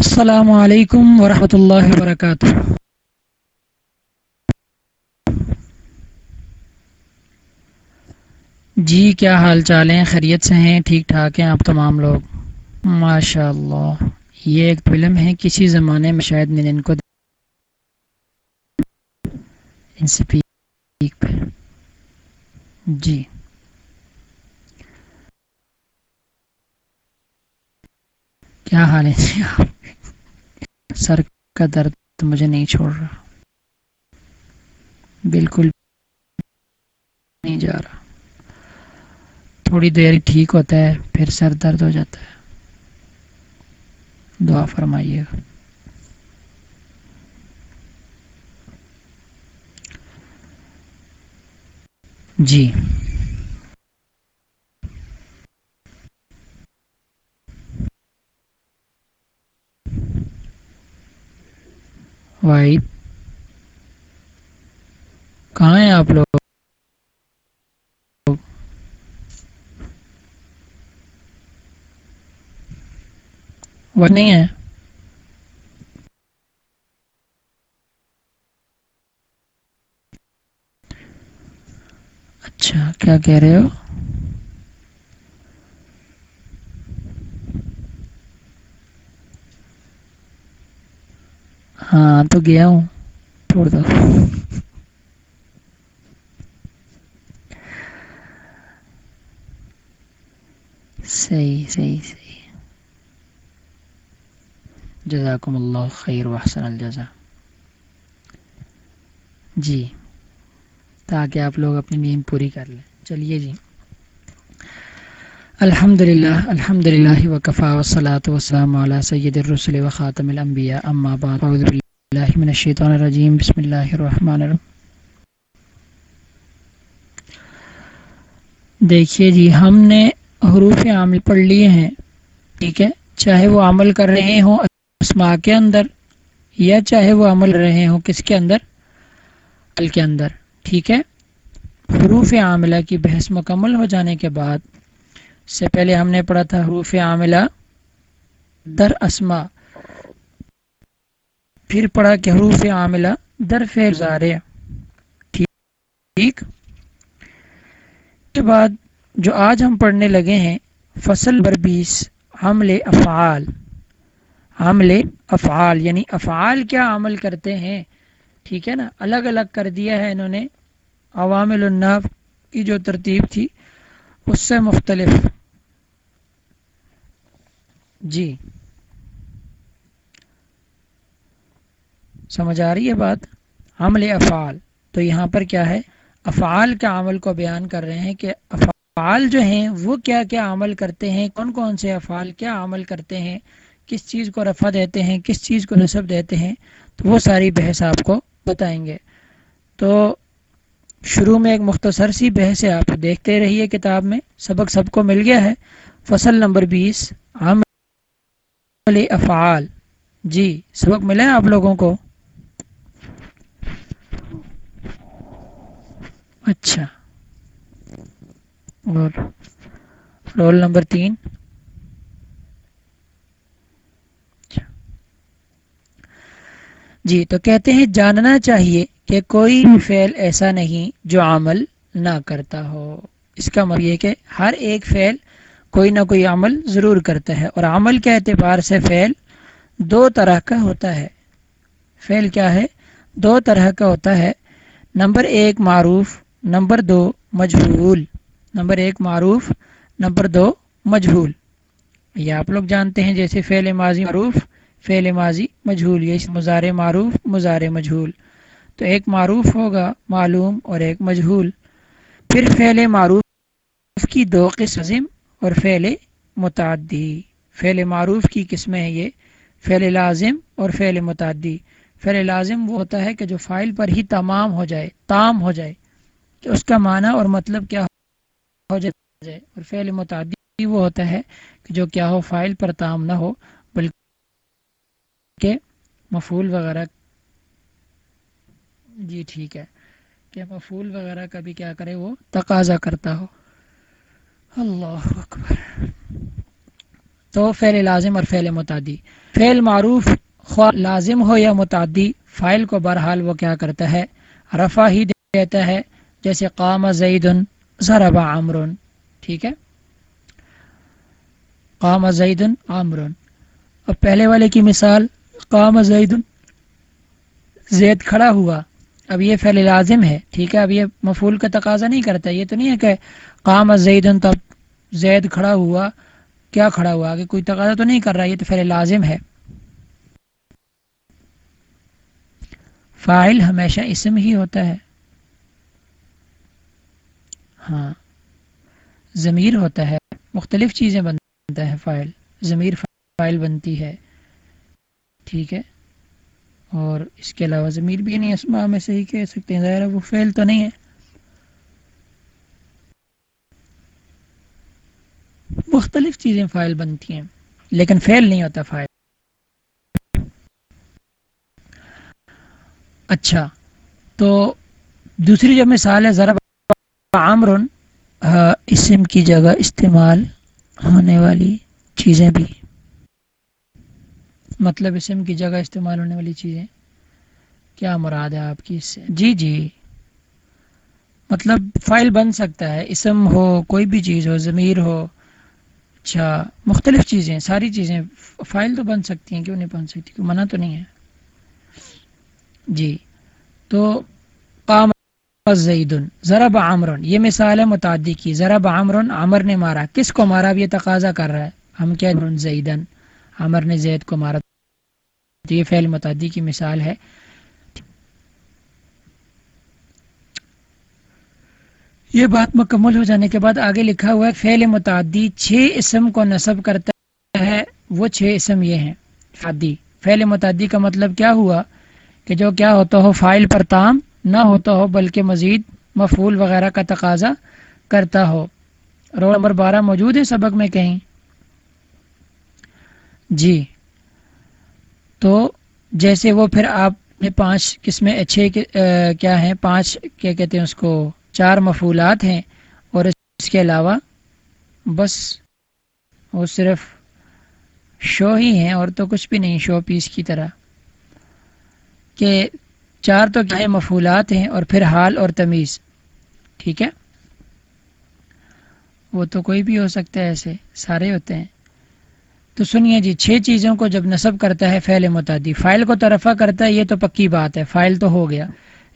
السلام علیکم ورحمۃ اللہ وبرکاتہ۔ جی کیا حال چال ہیں؟ خیریت سے ہیں؟ ٹھیک ٹھاک ہیں آپ تمام لوگ؟ ماشاء اللہ، یہ ایک فلم ہے، کسی زمانے میں شاید میں نے ان کو پہ جی۔ کیا حال ہے جی آپ؟ سر کا درد مجھے نہیں چھوڑ رہا۔ بالکل نہیں جا رہا۔ تھوڑی دیر ٹھیک ہوتا ہے، پھر سر درد ہو جاتا ہے۔ دعا فرمائیے۔ گا جی۔ واحد کہاں ہیں آپ لوگ؟ وہ نہیں ہے اچھا کیا کہہ رہے ہو؟ ہاں تو گیا ہوں چھوڑ دو صحیح صحیح صحیح جزاکم اللہ خیر وحسن الجزا جی تاکہ آپ لوگ اپنی نیند پوری کر لیں۔ چلیے جی۔ الحمد للہ الحمد للہ وقفا وسلاۃ وسلم علیہ سید الرسل و خاطم الانبیاء، اما بعد، اعوذ باللہ من الشیطان الرجیم، بسم اللہ الرحمن الرحیم. دیکھیے جی ہم نے حروف عامل پڑھ لیے ہیں، ٹھیک ہے؟ چاہے وہ عمل کر رہے ہوں اسما کے اندر، یا چاہے وہ عمل رہے ہوں کس کے اندر؟ ال کے اندر، ٹھیک ہے؟ حروف عاملہ کی بحث مکمل ہو جانے کے بعد سے پہلے ہم نے پڑھا تھا حروف عاملہ در اسما پھر پڑھا کہ حروف عاملہ در فیضارے ٹھیک؟ کے بعد جو آج ہم پڑھنے لگے ہیں، فصل بر بیس حمل افعال۔ حمل افعال یعنی افعال کیا عمل کرتے ہیں؟ ٹھیک ہے نا؟ الگ الگ کر دیا ہے انہوں نے۔ عوامل الناف کی جو ترتیب تھی، اس سے مختلف۔ جی۔ سمجھ آ رہی ہے بات؟ حمل افعال. تو یہاں پر کیا ہے؟ افعال کے عمل کو بیان کر رہے ہیں کہ افعال جو ہیں، وہ کیا کیا عمل کرتے ہیں؟ کون کون سے افعال کیا عمل کرتے ہیں؟ کس چیز کو رفع دیتے ہیں؟ کس چیز کو نصب دیتے ہیں؟ تو وہ ساری بحث آپ کو بتائیں گے۔ تو شروع میں ایک مختصر سی بحث ہے، آپ دیکھتے رہیے کتاب میں، سبق سب کو مل گیا ہے۔ فصل نمبر بیس، عمل افعال۔ جی سبق ملا ہے آپ لوگوں کو؟ اچھا۔ اور رول نمبر تین۔ اچھا۔ جی تو کہتے ہیں جاننا چاہیے کہ کوئی فعل ایسا نہیں جو عمل نہ کرتا ہو۔ اس کا مطلب یہ کہ ہر ایک فعل کوئی نہ کوئی عمل ضرور کرتا ہے، اور عمل کے اعتبار سے فعل دو طرح کا ہوتا ہے۔ فعل کیا ہے؟ دو طرح کا ہوتا ہے۔ نمبر ایک معروف نمبر دو مجھول نمبر ایک، معروف۔ نمبر دو مجھول یہ آپ لوگ جانتے ہیں جیسے فعل ماضی معروف، فعل ماضی مجھول یہ مزار معروف مزار مجھول تو ایک معروف ہوگا، معلوم، اور ایک مجھول پھر فعل معروف کی دو قسم اور فعل متعدی۔ فعل معروف کی قسمیں ہیں یہ، فعل لازم اور فعل متعدی۔ فعل لازم وہ ہوتا ہے کہ جو فائل پر ہی تمام ہو جائے، تام ہو جائے۔ کہ اس کا معنی اور مطلب کیا ہو جائے اور فعل متعدی وہ ہوتا ہے کہ جو کیا ہو فائل پر تام نہ ہو، بلکہ مفول وغیرہ۔ جی ٹھیک ہے، کہ مفول وغیرہ کا بھی کیا کرے، وہ تقاضا کرتا ہو۔ اللہ اکبر۔ تو فعل لازم اور فعل متعدی۔ فعل معروف خواہ لازم ہو یا متعدی، فائل کو بہرحال وہ کیا کرتا ہے، رفع ہی دیتا ہے۔ جیسے قام زید ضرب عمر ٹھیک ہے؟ قام زید عمر اب پہلے والے کی مثال، قام زید زید کھڑا ہوا۔ اب یہ فعل لازم ہے، ٹھیک ہے؟ اب یہ مفول کا تقاضا نہیں کرتا۔ یہ تو نہیں ہے کہ قام زید تب زید کھڑا ہوا، کیا کھڑا ہوا؟ کہ کوئی تقاضا تو نہیں کر رہا، یہ تو فعل لازم ہے۔ فائل ہمیشہ اسم ہی ہوتا ہے۔ ہاں۔ ضمیر ہوتا ہے۔ مختلف چیزیں بنتا ہے فائل۔ ضمیر فائل بنتی ہے۔ ٹھیک ہے۔ اور اس کے علاوہ ضمیر بھی یعنی نہیں اسما میں صحیح کہہ سکتے ہیں۔ ظاہر ہے وہ فیل تو نہیں ہے۔ مختلف چیزیں فائل بنتی ہیں، لیکن فیل نہیں ہوتا فائل۔ اچھا تو دوسری جو مثال ہے، ذرا عامر اسم کی جگہ استعمال ہونے والی چیزیں بھی۔ مطلب اسم کی جگہ استعمال ہونے والی چیزیں۔ کیا مراد ہے آپ کی اس سے؟ جی جی۔ مطلب فائل بن سکتا ہے، اسم ہو، کوئی بھی چیز ہو، ضمیر ہو اچھا مختلف چیزیں، ساری چیزیں۔ فائل تو بن سکتی ہیں، کیوں نہیں بن سکتی؟ کوئی منع تو نہیں ہے۔ جی۔ تو زیدن ضرب عامرن یہ مثال ہے متعدی کی۔ ضرب عامرن عامر نے مارا۔ کس کو مارا؟ اب یہ تقاضا کر رہا ہے۔ ہم کیا زیدن عامر نے زید کو مارا۔ تو یہ فعل متعدی کی مثال ہے۔ یہ بات مکمل ہو جانے کے بعد آگے لکھا ہوا ہے، فعل متعدی چھ اسم کو نصب کرتا ہے۔ وہ چھ اسم یہ ہیں۔ فعدی فعل متعدی کا مطلب کیا ہوا؟ کہ جو کیا ہوتا ہو، فائل پر تام نہ ہوتا ہو، بلکہ مزید مفول وغیرہ کا تقاضا کرتا ہو۔ رول نمبر بارہ موجود ہے سبق میں کہیں۔ جی۔ تو جیسے وہ پھر آپ نے پانچ قسمیں، اچھے کیا ہیں؟ پانچ، کیا کہتے ہیں اس کو؟ چار مفولات ہیں اور اس کے علاوہ بس وہ صرف شو ہی ہیں اور تو کچھ بھی نہیں، شو پیس کی طرح۔ کہ چار تو کیا مفولات ہیں اور پھر حال اور تمیز۔ ٹھیک ہے؟ وہ تو کوئی بھی ہو سکتا ہے، ایسے سارے ہوتے ہیں۔ تو سنیے جی چھ چیزوں کو جب نصب کرتا ہے فعل متعدی، فائل کو طرفہ کرتا ہے، یہ تو پکی بات ہے، فائل تو ہو گیا۔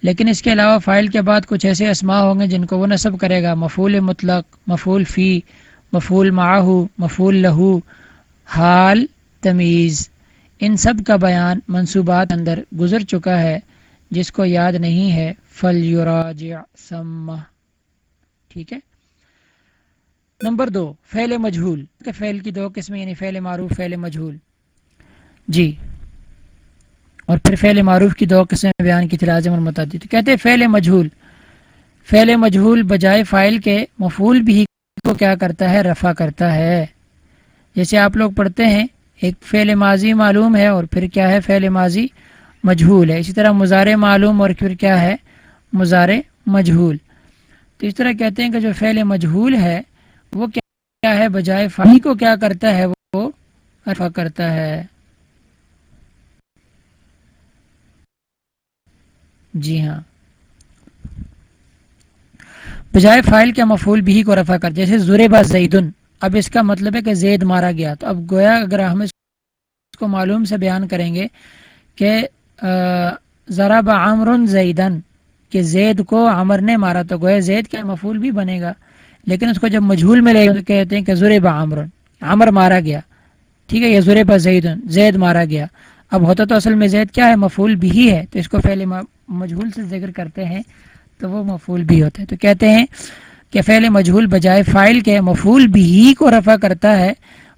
لیکن اس کے علاوہ فائل کے بعد کچھ ایسے اسماء ہوں گے جن کو وہ نصب کرے گا مفول مطلق مفول فی مفول معاہو مفول لہو حال، تمیز۔ ان سب کا بیان منصوبات اندر گزر چکا ہے۔ جس کو یاد نہیں ہے فل یوراجع سما ٹھیک ہے؟ نمبر دو، فعل مجھول۔ کہ فعل کی دو قسمیں یعنی فعل معروف، فعل مجھول۔ جی۔ اور پھر فعل معروف کی دو قسمیں بیان کی تھی، لازم اور متعدد۔ کہتے ہیں فعل مجھول۔ فعل مجھول بجائے فائل کے مفول بھی کو کیا کرتا ہے؟ رفع کرتا ہے۔ جیسے آپ لوگ پڑھتے ہیں، ایک فعل ماضی معلوم ہے اور پھر کیا ہے؟ فعل ماضی مجھول ہے۔ اسی طرح مظاہرے معلوم اور پھر کیا ہے؟ مظاہرے مجھول تو اس طرح کہتے ہیں کہ جو فعل مجھول ہے، وہ کیا ہے؟ بجائے فاہی کو کیا کرتا ہے؟ وہ رفع کرتا ہے۔ جی ہاں۔ بجائے فائل کے مفول بھی کو رفع کر جیسے زوربا زیدن۔ اب اس کا مطلب ہے کہ زید مارا گیا۔ تو اب گویا اگر ہم اس کو معلوم سے بیان کریں گے کہ ذرا بعمر زیدن کہ زید کو عمر نے مارا تو گویا زید کا مفول بھی بنے گا، لیکن اس کو جب مجھول میں لے کہتے ہیں کہ ذرب عمر عمر مارا گیا، ٹھیک ہے یہ ذرب زیدن زید مارا گیا۔ اب ہوتا تو اصل میں زید کیا ہے مفول بھی ہے، تو اس کو پہلے مجھول سے ذکر کرتے ہیں تو وہ مفول بھی ہوتا ہے۔ تو کہتے ہیں کہ فعل مجھول بجائے فائل کے مفول بھی کو رفع کرتا ہے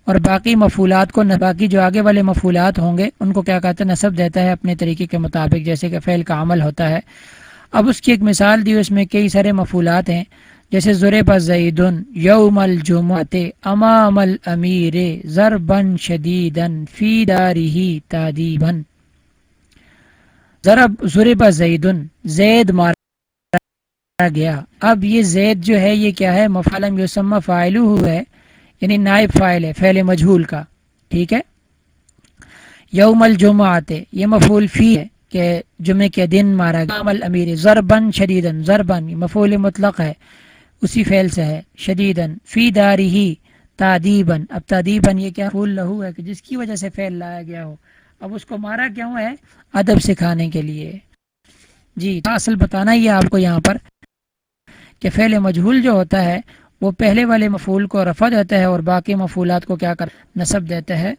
اور باقی مفولات کو باقی جو آگے والے مفولات ہوں گے، ان کو کیا کہتے ہیں؟ نصب دیتا ہے اپنے طریقے کے مطابق، جیسے کہ فعل کا عمل ہوتا ہے۔ اب اس کی ایک مثال دی، اس میں کئی سارے مفولات ہیں۔ جیسے ضرب زیدن یوم الجمعت امام الامیر ضربن شدیدن فی داری تادیبن ضرب ضرب زیدن، زید مار گیا۔ اب یہ زید جو ہے، یہ کیا ہے؟ مفالم یوسما فائلو ہے۔ یعنی نائب فائل ہے، فعل مجھول کا، ٹھیک ہے؟ یوم الجمعات یہ مفول فی ہے کہ جمعے کے دن مارا گیا۔ عمل امیر ضربن شدیدن ضربن مفول مطلق ہے، اسی فعل سے ہے شدیدن فی داری ہی تادیبن اب تادیبن یہ کیا پھول لہو ہے کہ جس کی وجہ سے فعل لایا گیا ہو۔ اب اس کو مارا کیوں ہے؟ ادب سکھانے کے لیے۔ جی اصل بتانا ہی ہے آپ کو یہاں پر کہ فعل مجہول جو ہوتا ہے وہ پہلے والے مفول کو رفع دیتا ہے اور باقی مفولات کو کیا کر نصب دیتا ہے۔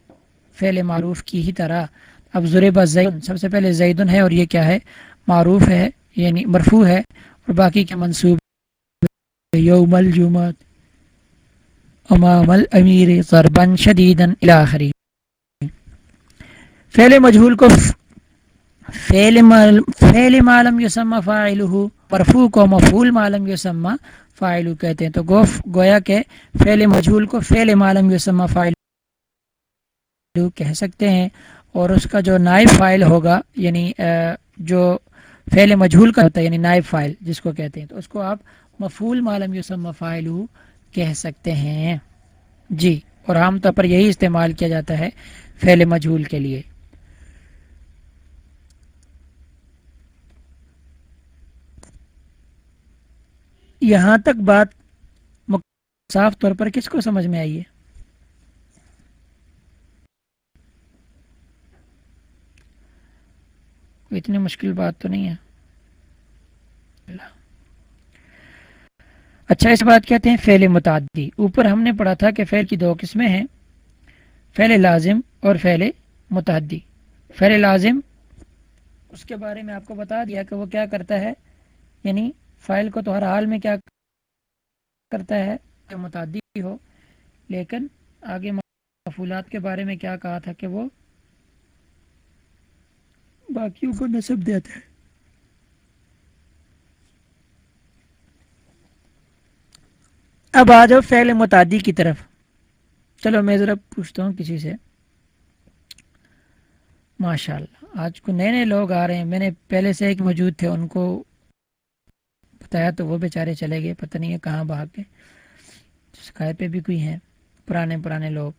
فعل معروف کی ہی طرح۔ اب ضرب زید، سب سے پہلے زیدن ہے اور یہ کیا ہے؟ معروف ہے یعنی مرفوع ہے اور باقی کے منصوب یوم الجمعت امام الامیر ضربا شدیدا الاخری فعل مجہول کو فعل فعل معلوم یسمى فاعلہ۔ مرفوع کو مفعول معلوم یسمى فاعل کہتے ہیں۔ تو گوف گویا کہ فعل مجہول کو فعل معلوم یسمى فاعل کہہ سکتے ہیں اور اس کا جو نائب فائل ہوگا یعنی جو فعل مجہول کا ہوتا ہے یعنی نائب فائل جس کو کہتے ہیں، تو اس کو آپ مفول معلوم یوسم فائل کہہ سکتے ہیں۔ جی اور عام طور پر یہی استعمال کیا جاتا ہے فعل مجہول کے لیے۔ یہاں تک بات صاف طور پر کس کو سمجھ میں آئی ہے؟ اتنی مشکل بات تو نہیں ہے۔ اچھا اس بات کہتے ہیں فعل متعدی۔ اوپر ہم نے پڑھا تھا کہ فعل کی دو قسمیں ہیں، فعل لازم اور فعل متعدی۔ فعل لازم، اس کے بارے میں آپ کو بتا دیا کہ وہ کیا کرتا ہے یعنی فائل کو تو ہر حال میں کیا کرتا ہے کہ متعدی ہو، لیکن آگے مفولات کے بارے میں کیا کہا تھا کہ وہ باقیوں کو نصب دیتا ہے۔ اب آ جاؤ فعل متعدی کی طرف۔ چلو میں ذرا پوچھتا ہوں کسی سے۔ ماشاء اللہ آج کو نئے نئے لوگ آ رہے ہیں۔ میں نے پہلے سے ایک موجود تھے، ان کو بتایا تو وہ بیچارے چلے گئے، پتہ نہیں ہے کہاں بھاگ کے شکایت پہ بھی کوئی ہیں، پرانے پرانے لوگ۔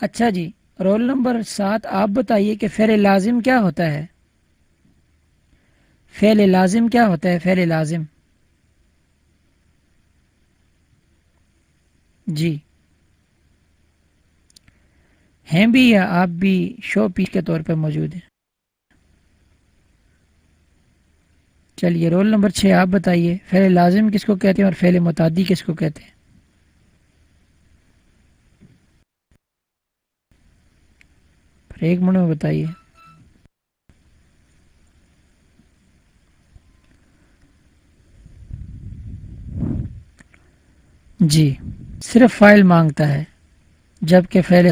اچھا جی رول نمبر سات، آپ بتائیے کہ فعل لازم کیا ہوتا ہے؟ فعل لازم کیا ہوتا ہے؟ فعل لازم۔ جی۔ ہیں بھی یا آپ بھی شو پیس کے طور پہ موجود ہیں؟ چلیے رول نمبر چھ، آپ بتائیے، فعل لازم کس کو کہتے ہیں اور فعل متعدی کس کو کہتے ہیں؟ ایک منٹ میں بتائیے۔ جی صرف فائل مانگتا ہے جبکہ فعل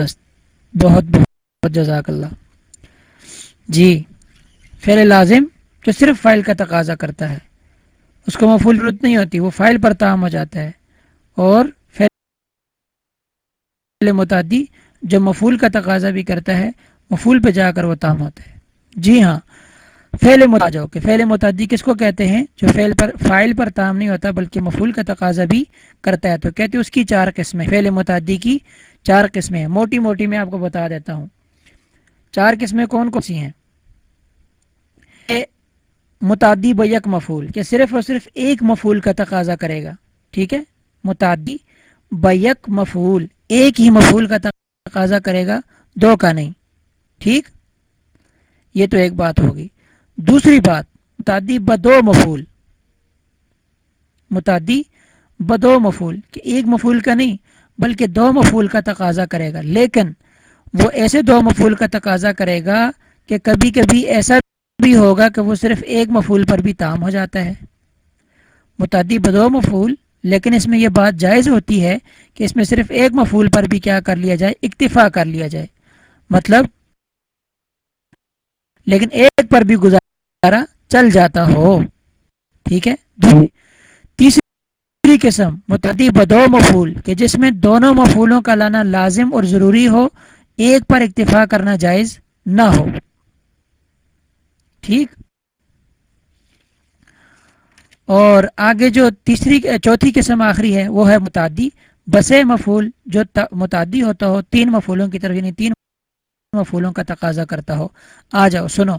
بہت بہت جزاک اللہ۔ جی فعل لازم جو صرف فائل کا تقاضا کرتا ہے۔ اس کو مفول ضرورت نہیں ہوتی، وہ فائل پر تعام ہو جاتا ہے۔ اور فعل متعدی جو مفول کا تقاضا بھی کرتا ہے مفول پہ جا کر وہ تام ہوتا ہے۔ جی ہاں فعل متاجو کہ فعل متعدی کس کو کہتے ہیں؟ جو فعل پر، فائل پر تام نہیں ہوتا، بلکہ مفول کا تقاضا بھی کرتا ہے۔ تو کہتے ہیں اس کی چار قسمیں، فعل متعدی کی چار قسمیں ہیں۔ موٹی موٹی میں آپ کو بتا دیتا ہوں۔ چار قسمیں کون کون سی ہیں؟ متعدی بیک مفول کہ صرف اور صرف ایک مفول کا تقاضا کرے گا۔ ٹھیک ہے؟ متعدی بیک مفول ایک ہی مفول کا تقاضا کرے گا، دو کا نہیں۔ ٹھیک؟ یہ تو ایک بات ہوگی۔ دوسری بات، متعدی بدو مفول متعدی بدو مفول کہ ایک مفول کا نہیں، بلکہ دو مفول کا تقاضا کرے گا۔ لیکن وہ ایسے دو مفول کا تقاضا کرے گا کہ کبھی کبھی ایسا بھی ہوگا کہ وہ صرف ایک مفول پر بھی تام ہو جاتا ہے۔ متعدی بدو مفول لیکن اس میں یہ بات جائز ہوتی ہے کہ اس میں صرف ایک مفول پر بھی کیا کر لیا جائے، اکتفا کر لیا جائے۔ مطلب لیکن ایک پر بھی گزارا چل جاتا ہو۔ ٹھیک ہے؟ جی۔ تیسری قسم، متعدی بدو مفول کہ جس میں دونوں مفولوں کا لانا لازم اور ضروری ہو، ایک پر اکتفا کرنا جائز نہ ہو۔ ٹھیک؟ اور آگے جو تیسری، چوتھی قسم آخری ہے، وہ ہے متعدی۔ بس مفول جو متعدی ہوتا ہو، تین مفولوں کی طرف یعنی تین مفولوں کا تقاضا کرتا ہو۔ آ جاؤ، سنو۔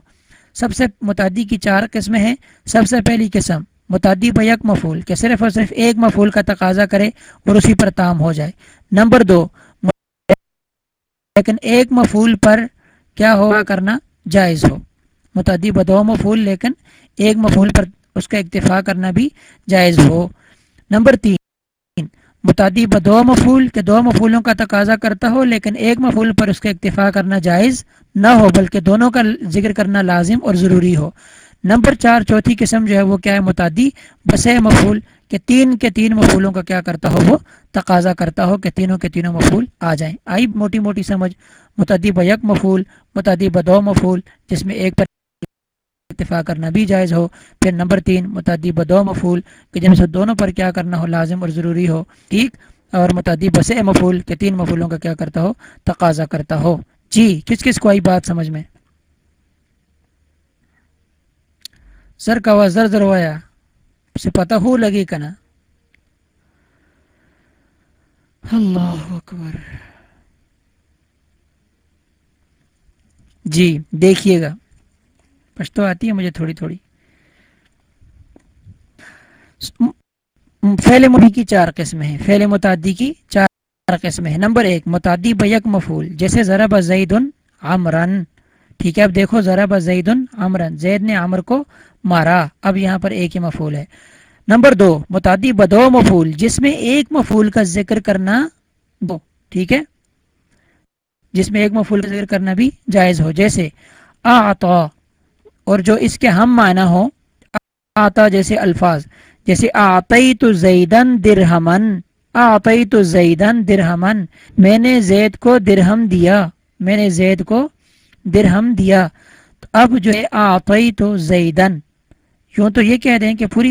سب سے متعدی کی چار قسمیں ہیں۔ سب سے پہلی قسم، متعدی بیک مفول کہ صرف اور صرف ایک مفول کا تقاضا کرے اور اسی پر تام ہو جائے۔ نمبر دو، لیکن ایک مفول پر کیا ہوا کرنا؟ جائز ہو۔ متعدی بدو مفول لیکن ایک مفول پر اس کا اکتفا کرنا بھی جائز ہو۔ نمبر تین، متعدی بدو مفول کہ دو مفولوں کا تقاضا کرتا ہو، لیکن ایک مفول پر اس کا اکتفا کرنا جائز نہ ہو، بلکہ دونوں کا ذکر کرنا لازم اور ضروری ہو۔ نمبر چار، چوتھی قسم جو ہے وہ کیا ہے؟ متعدی، بس مفول کہ تین کے تین مفولوں کا کیا کرتا ہو؟ وہ تقاضا کرتا ہو کہ تینوں کے تینوں مفول آ جائیں۔ آئی، موٹی موٹی سمجھ۔ متعدی بیک مفول متعدی بدو مفول جس میں ایک پر اتفاق کرنا بھی جائز ہو۔ پھر نمبر تین، متعدی بدو مفول کہ جن سے دونوں پر کیا کرنا ہو لازم اور ضروری ہو۔ ٹھیک اور متعدی بس مفول کہ تین مفولوں کا کیا کرتا ہو؟ تقاضا کرتا ہو۔ جی کس کس کو آئی بات سمجھ میں؟ سر کا زر زر ہوا سے پتہ ہو لگی کنا اللہ اکبر۔ جی دیکھیے گا۔ پشتو آتی ہے مجھے تھوڑی تھوڑی۔ فیل مبی کی چار قسمیں ہیں۔ فیل متعدی کی چار قسمیں ہیں۔ نمبر ایک، متعدی بیک مفول جیسے ذرا بزید عمرن۔ ٹھیک ہے، اب دیکھو ذرا بزید عمرن۔ زید نے عمر کو مارا۔ اب یہاں پر ایک ہی مفول ہے۔ نمبر دو، متعدی بدو مفول جس میں ایک مفول کا ذکر کرنا دو۔ ٹھیک ہے؟ جس میں ایک مفول کا ذکر کرنا بھی جائز ہو۔ جیسے آتا اور جو اس کے ہم معنی ہو آتا جیسے الفاظ، جیسے آتی تو زیدن درہمن آتی تو زیدن درہمن میں نے زید کو درہم دیا، میں نے زید کو درہم دیا اب جو ہے آتی تو زیدن یوں تو یہ کہہ دیں کہ پوری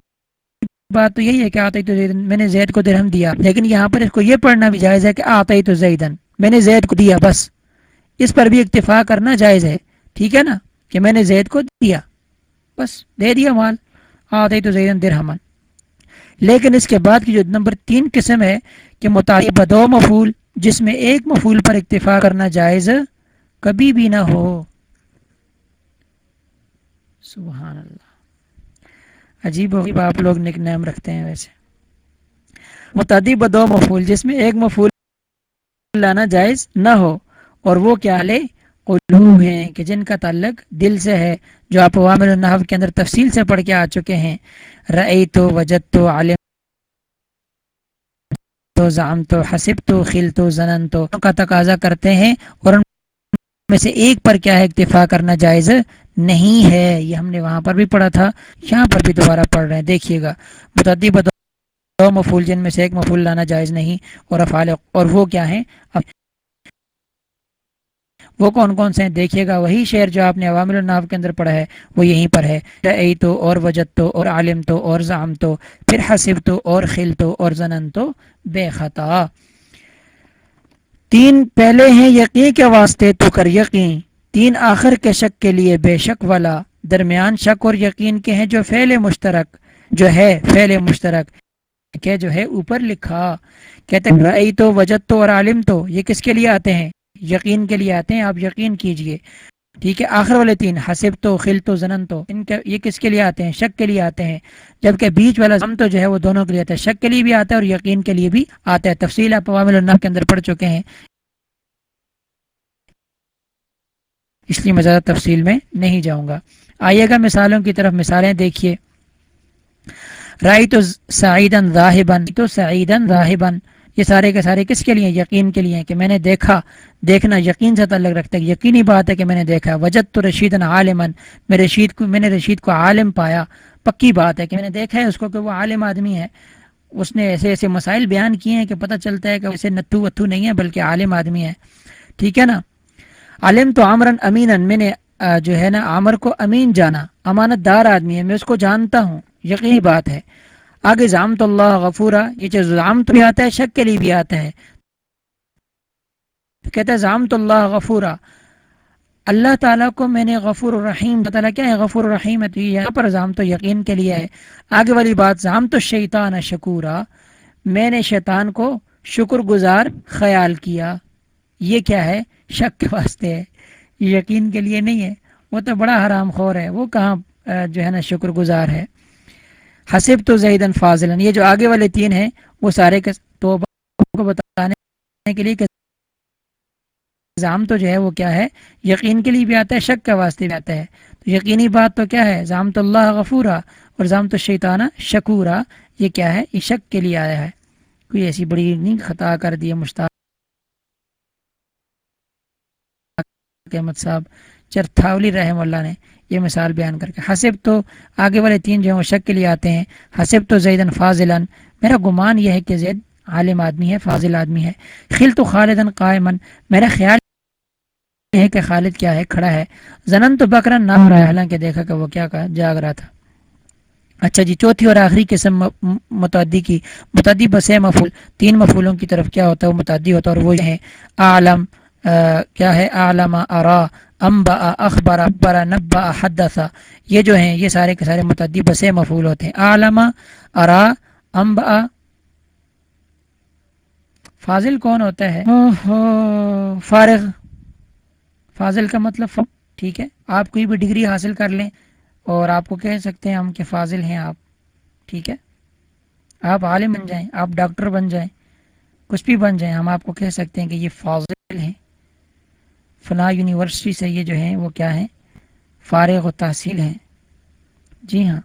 بات تو یہی ہے کہ آتی تو زیدن میں نے زید کو درہم دیا، لیکن یہاں پر اس کو یہ پڑھنا بھی جائز ہے کہ آتی تو زیدن میں نے زید کو دیا بس۔ اس پر بھی اکتفا کرنا جائز ہے، ٹھیک ہے نا؟ کہ میں نے زید کو دیا۔ بس، دے دیا مال آتے تو زیدن درہمن لیکن اس کے بعد کی جو نمبر تین قسم ہے کہ مطالب بدو مفول جس میں ایک مفول پر اکتفا کرنا جائز کبھی بھی نہ ہو۔ سبحان اللہ۔ عجیب عجیب آپ لوگ نک نیم رکھتے ہیں ویسے۔ متعدی بدو مفول جس میں ایک مفول لانا جائز نہ ہو اور وہ کیا لے؟ قلوب ہیں کہ جن کا تعلق دل سے ہے، جو آپ عوامل النحو کے اندر تفصیل سے پڑھ کے آ چکے ہیں۔ رئی تو وجد تو عالم تو زام تو حسب تو خل تو زنن تو کا تقاضا کرتے ہیں اور ان میں سے ایک پر کیا ہے، اکتفا کرنا جائز نہیں ہے۔ یہ ہم نے وہاں پر بھی پڑھا تھا، یہاں پر بھی دوبارہ پڑھ رہے ہیں۔ دیکھیے گا۔ متعدی دو مفول، جن میں سے ایک مفول لانا جائز نہیں اور افعال اور وہ کیا ہیں؟ وہ کون کون سے ہیں؟ دیکھیے گا، وہی شعر جو آپ نے عوامل الناف کے اندر پڑھا ہے، وہ یہیں پر ہے۔ اے تو اور وجد تو اور عالم تو اور زام تو پھر حسب تو اور خل تو اور زنن تو بے خطا۔ تین پہلے ہیں، یقین کے واسطے تو کر یقین۔ تین آخر کے شک کے لیے بے شک والا۔ درمیان شک اور یقین کے ہیں جو فعل مشترک، جو ہے فعل مشترک، کہ جو ہے اوپر لکھا۔ کہتے ہیں رئی تو وجد تو اور عالم تو یہ کس کے لیے آتے ہیں؟ یقین کے لیے آتے ہیں، آپ یقین کیجیے۔ ٹھیک ہے، آخر والے تین حسب تو، خل تو، زنن تو، ان کے، یہ کس کے لیے آتے ہیں؟ شک کے لیے آتے ہیں۔ جبکہ بیچ والا زم تو جو ہے وہ دونوں کے لیے آتا ہے، شک کے لیے بھی آتا ہے اور یقین کے لیے بھی آتا ہے۔ تفصیل آپ عوامل النح کے اندر پڑھ چکے ہیں۔ اس لیے میں زیادہ تفصیل میں نہیں جاؤں گا۔ آئیے گا مثالوں کی طرف، مثالیں دیکھیے۔ رائی تو سعیدن راہبن تو سعیدن راہبن یہ سارے کے سارے کس کے لیے یقین کے لیے کہ میں نے دیکھا، دیکھنا یقین سے تعلق رکھتا ہے، یقینی بات ہے کہ میں نے دیکھا۔ وجد تو رشید عالمن، میں رشید کو، میں نے رشید کو عالم پایا۔ پکی بات ہے کہ میں نے دیکھا ہے اس کو کہ وہ عالم آدمی ہے۔ اس نے ایسے ایسے مسائل بیان کیے ہیں کہ پتہ چلتا ہے کہ اسے نتھو وتھو نہیں ہے، بلکہ عالم آدمی ہے۔ ٹھیک ہے نا؟ عالم تو عامرن امین میں نے جو ہے نا، عامر کو امین جانا امانت دار آدمی ہے، میں اس کو جانتا ہوں۔ یقینی بات ہے۔ آگے زامت اللہ غفورا، یہ جو زامت بھی آتا ہے، شک کے لیے بھی آتا ہے۔ کہتا ہے زامت اللہ غفورا۔ اللہ تعالیٰ کو میں نے غفور الرحیم تعالیٰ کیا ہے؟ غفور الرحیم ہے، تو یہاں پر زام تو یقین کے لیے ہے۔ آگے والی بات زام تو شیطان شکورا۔ میں نے شیطان کو شکر گزار، خیال کیا۔ یہ کیا ہے؟ شک کے واسطے ہے۔ یقین کے لیے نہیں ہے۔ وہ تو بڑا حرام خور ہے۔ وہ کہاں جو ہے نا، شکر گزار ہے۔ حسب تو زیدن فاضل یہ جو آگے والے تین ہیں، وہ سارے تو کو بتانے کے لیے زام تو جو ہے وہ کیا ہے؟ یقین کے لیے بھی آتا ہے، شک کا واسطے بھی آتا ہے۔ تو یقینی بات تو کیا ہے؟ زام تو اللہ غفورا اور زام تو شیطانہ شکورا۔ یہ کیا ہے؟ یہ شک کے لیے آیا ہے۔ کوئی ایسی بڑی نہیں خطا کر دی مشتاق احمد صاحب۔ چرتھاولی رحم اللہ نے۔ یہ مثال بیان کر کے۔ حسب تو آگے والے تین جو ہیں وہ شک کے لیے آتے ہیں۔ حسب تو زیدن فاضلن۔ میرا گمان یہ ہے کہ زید عالم آدمی ہے، فاضل آدمی ہے۔ خل تو خالدن قائمن۔ میرا خیال یہ ہے کہ خالد کیا ہے؟ کھڑا ہے۔ زنن تو بکرن نہ ہو رہا ہے۔ حالانکہ دیکھا کہ وہ کیا کہا جاگ رہا تھا۔ اچھا جی چوتھی اور آخری قسم متعدی کی۔ متعدی بس مفول تین مفولوں کی طرف کیا ہوتا ہے؟ وہ متعدی ہوتا ہے اور وہ یہ ہے عالم کیا ہے؟ عالم ارا امبا اخبر ابرا نبا حدثا یہ جو ہیں یہ سارے کے سارے متعدی بس مفول ہوتے ہیں. عالم ارا امبا فاضل کون ہوتا ہے؟ فارغ. فاضل کا مطلب ٹھیک ہے. آپ کوئی بھی ڈگری حاصل کر لیں اور آپ کو کہہ سکتے ہیں ہم کہ فاضل ہیں آپ. ٹھیک ہے. آپ عالم بن جائیں آپ ڈاکٹر بن جائیں کچھ بھی بن جائیں ہم آپ کو کہہ سکتے ہیں کہ یہ فاضل ہیں. فلاں یونیورسٹی سے یہ جو ہیں وہ کیا ہیں؟ فارغ و تحصیل ہیں۔ جی ہاں۔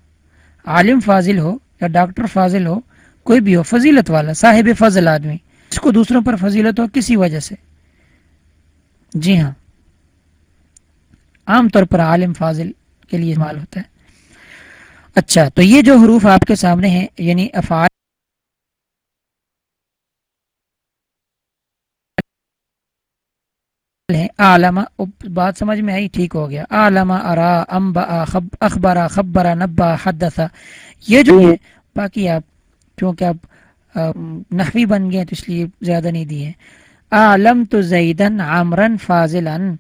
عالم فاضل ہو یا ڈاکٹر فاضل ہو، کوئی بھی ہو، فضیلت والا، صاحب فضل آدمی، اس کو دوسروں پر فضیلت ہو کسی وجہ سے۔ جی ہاں۔ عام طور پر عالم فاضل کے لیے استعمال ہوتا ہے۔ اچھا تو یہ جو حروف آپ کے سامنے ہیں یعنی افعال علامہ بات سمجھ میں آئی، ٹھیک ہو گیا۔ علامہ ارا امبا اخبارہ خبرہ نبا حدثہ یہ جو ہے باقی آپ کیونکہ آپ نحوی بن گئے تو اس لیے زیادہ نہیں دیے عالم تو زیدن عامرن فاضلن۔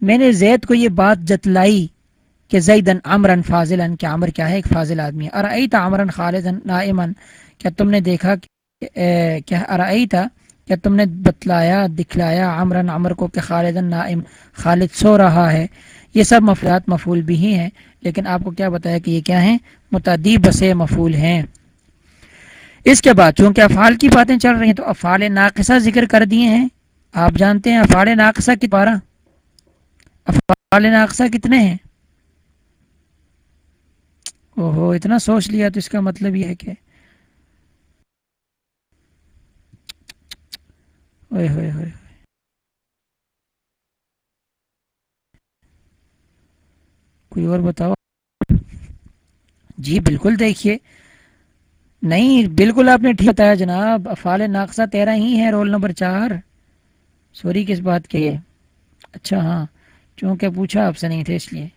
میں نے زید کو یہ بات جتلائی کہ زیدن عمرن فاضلن، کہ عمر کیا ہے، ایک فاضل آدمی ہے۔ ارعیت عمرن خالدن نائمن کیا تم نے دیکھا کہ کیا ارعیت کیا تم نے بتلایا، دکھلایا عمرن عمر کو کہ خالدن نائم، خالد سو رہا ہے، یہ سب مفلات مفول بھی ہی ہیں، لیکن آپ کو کیا بتایا کہ یہ کیا ہیں؟ متعدی بس مفول ہیں۔ اس کے بعد چونکہ افعال کی باتیں چل رہی ہیں، تو افعال ناقصہ ذکر کر دیے ہیں۔ آپ جانتے ہیں افعال ناقصہ کی بارہ افعال ناقصہ کتنے ہیں؟ اوہو، اتنا سوچ لیا تو اس کا مطلب یہ ہے کہ ہوئے ہوئے ہوئے۔ کوئی اور بتاؤ؟ جی بالکل دیکھیے۔ نہیں، بالکل آپ نے ٹھیک بتایا جناب۔ افعال ناقصہ تیرہ ہی ہے رول نمبر چار۔ سوری، کس بات کے ہے اچھا ہاں۔ چونکہ پوچھا آپ سے نہیں تھے، اس لیے۔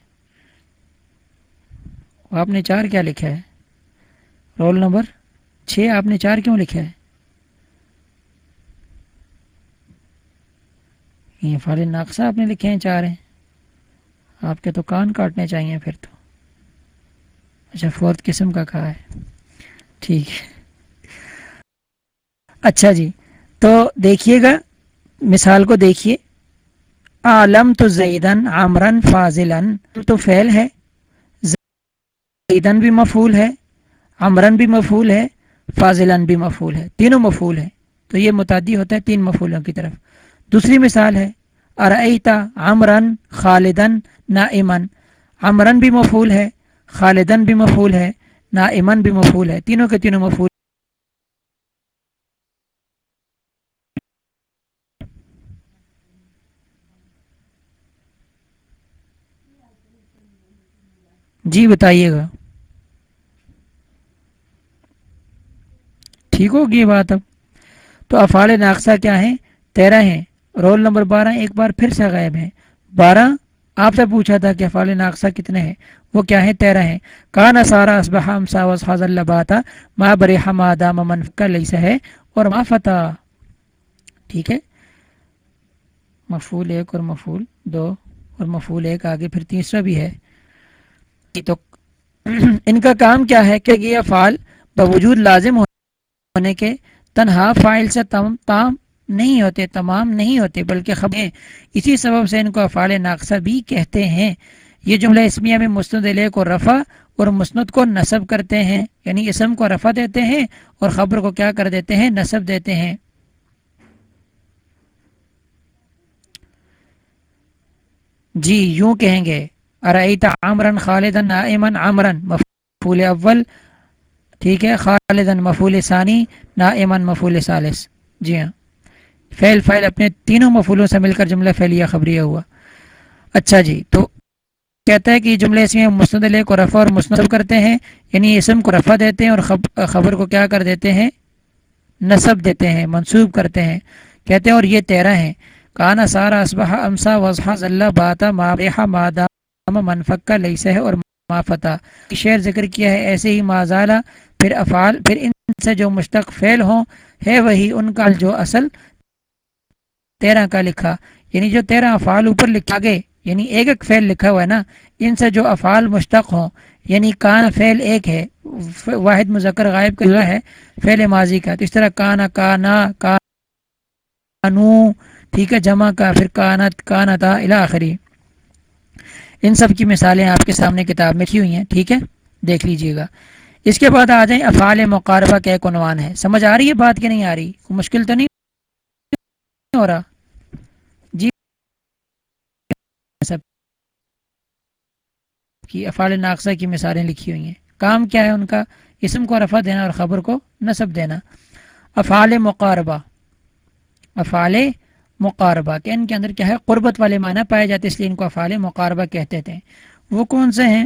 آپ نے چار کیا لکھا ہے؟ رول نمبر چھ، آپ نے چار کیوں لکھا ہے؟ یہ فال ناقصہ آپ نے لکھے ہیں چار ہیں۔ آپ کے تو کان کاٹنے چاہیے پھر تو۔ اچھا فورتھ قسم کا کہا ہے۔ ٹھیک۔ ہے اچھا جی تو دیکھیے گا، مثال کو دیکھیے۔ عالم تو زیدن عمرن فاضلن۔ تو فعل ہے۔ زیدن بھی مفول ہے، عمرن بھی مفول ہے، فاضلن بھی مفول ہے۔ تینوں مفول ہیں۔ تو یہ متعدی ہوتا ہے تین مفولوں کی طرف۔ دوسری مثال ہے ارعیتا عمرن خالدن نا امن عمرن بھی مفول ہے خالدن بھی مفول ہے نا امن بھی مفول ہے۔ تینوں کے تینوں مفول جی بتائیے گا۔ ٹھیک ہوگی بات اب۔ تو افعال ناقصہ کیا ہیں؟ تیرہ ہیں۔ رول نمبر بارہ ایک بار پھر سے غائب ہیں۔ بارہ، آپ سے پوچھا تھا کہ افعال ناقصہ کتنے ہیں؟ وہ کیا ہیں؟ تیرہ ہیں۔ کان سارا اسبحام ساوز حاض اللہ باتا، ما بر حمادہ ممن کا لیسا ہے اور ما فتح ٹھیک ہے؟ مفول ایک اور مفول دو اور مفول ایک آگے پھر تیسرا بھی ہے۔ تو ان کا کام کیا ہے کہ یہ افعال باوجود لازم ہونے کے تنہا فائل سے تم تام نہیں ہوتے، تمام نہیں ہوتے، بلکہ خبریں اسی سبب سے ان کو افعال ناقصہ بھی کہتے ہیں۔ یہ جملہ اسمیہ میں مسند علیہ کو رفع اور مسند کو نصب کرتے ہیں یعنی اسم کو رفع دیتے ہیں اور خبر کو کیا کر دیتے ہیں؟ نصب دیتے ہیں۔ جی یوں کہیں گے۔ ارائیتا عامرن خالدن نائمن عامرن مفول اول، ٹھیک ہے خالدن مفول ثانی نائمن مفول ثالث۔ جی ہاں۔ فیل فائل اپنے تینوں مفولوں سے مل کر جملہ فیلیا خبریہ ہوا۔ اچھا جی تو کہتا ہے کہ جملے اس میں مسند علیہ کو رفع اور مصنف کرتے ہیں یعنی اسم کو رفع دیتے ہیں اور خبر کو کیا کر دیتے ہیں؟ نصب دیتے ہیں، منسوب کرتے ہیں۔ کہتے ہیں اور یہ تیرہ ہیں۔ کانا سارا اسبہ امسا وضحا ذلہ باتا مابحا مادام منفقہ لیسہ اور مافتا شعر ذکر کیا ہے، ایسے ہی مازالہ پھر افعال، پھر ان سے جو مشتق فعل ہوں، ہے وہی ان کا جو اصل تیرہ کا لکھا یعنی جو تیرہ افعال اوپر لکھا گئے یعنی ایک ایک فعل لکھا ہوا ہے نا، ان سے جو افعال مشتق ہوں یعنی کان فعل ایک ہے، واحد مذکر غائب کا ہے، فعل ماضی کا۔ تو اس طرح کانا کانا، کانو، ٹھیک ہے، جمع کا، پھر کانت، کانتا آخری۔ ان سب کی مثالیں آپ کے سامنے کتاب میں لکھی ہوئی ہیں، ٹھیک ہے، دیکھ لیجیے گا۔ اس کے بعد آ جائیں افعال مقاربہ کا ایک عنوان ہے۔ سمجھ آ رہی ہے بات کہ نہیں آ رہی؟ مشکل تو نہیں ہو رہا جی سب کی افعال ناقصہ کی مثالیں لکھی ہوئی ہیں۔ کام کیا ہے ان کا؟ اسم کو رفع دینا اور خبر کو نصب دینا۔ افعال مقاربہ۔ افعال مقاربہ، کہ ان کے اندر کیا ہے؟ قربت والے معنی پائے جاتے اس لیے ان کو افعال مقاربہ کہتے تھے۔ وہ کون سے ہیں؟